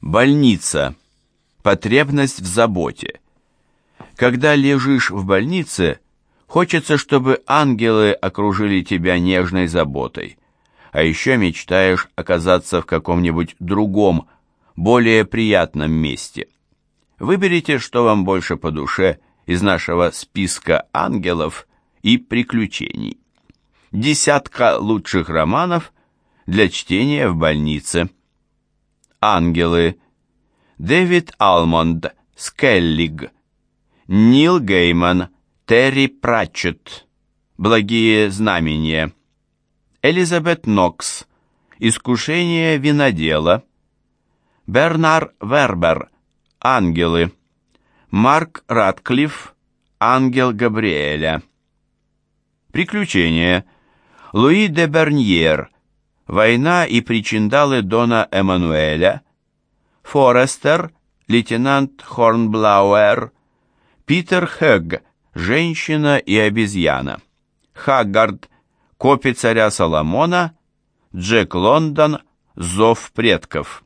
Больница. Потребность в заботе. Когда лежишь в больнице, хочется, чтобы ангелы окружили тебя нежной заботой. А еще мечтаешь оказаться в каком-нибудь другом, более приятном месте. Выберите, что вам больше по душе из нашего списка ангелов и приключений. Десятка лучших романов для чтения в больнице. Ангелы. Дэвид Алмонд, Скеллиг. Нил Гейман, Терри Пратчетт. Благие знамения. Элизабет Нокс. Искушение винодела. Бернар Вербер. Ангелы. Марк Ратклифф. Ангел Габриэля. Приключения. Луи де Берньер. Война и причиндалы Дона Эммануэля, Форестер, лейтенант Хорнблауэр, Питер Хэгг, Женщина и обезьяна, Хаггард, Копи царя Соломона, Джек Лондон, Зов предков.